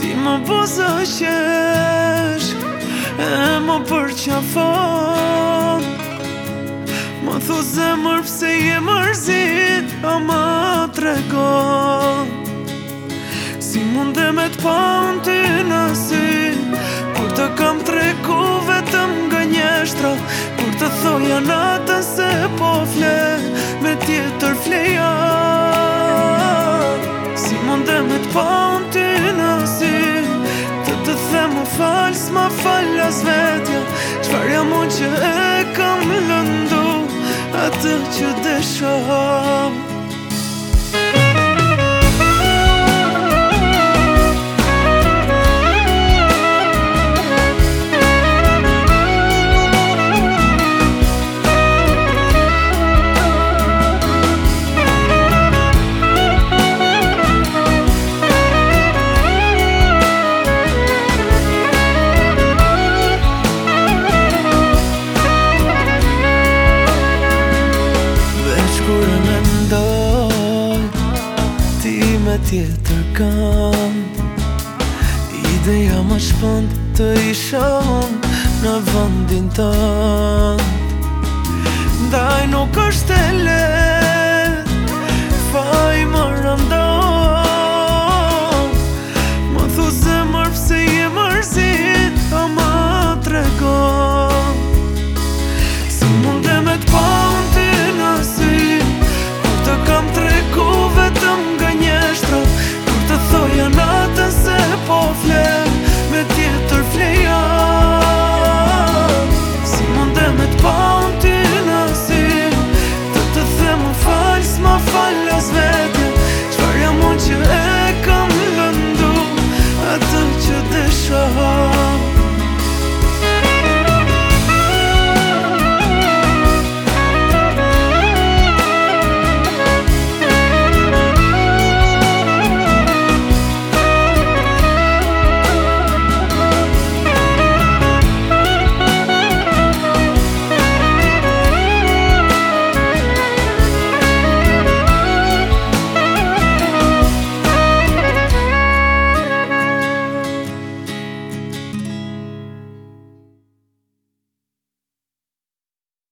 Ti më posa shesh E më përqafon Më thu zemër pëse je mërzit A më tregon Si mund dhe me të pa në sy Kur të kam treku vetëm nga njështra Kur të thoja natën se po fletë ma falë as vetja Qëfar jam unë që e kam lëndu Atë që desha me tjetër kam Ideja më shpënd të isha unë në vëndin të Ndaj nuk është e le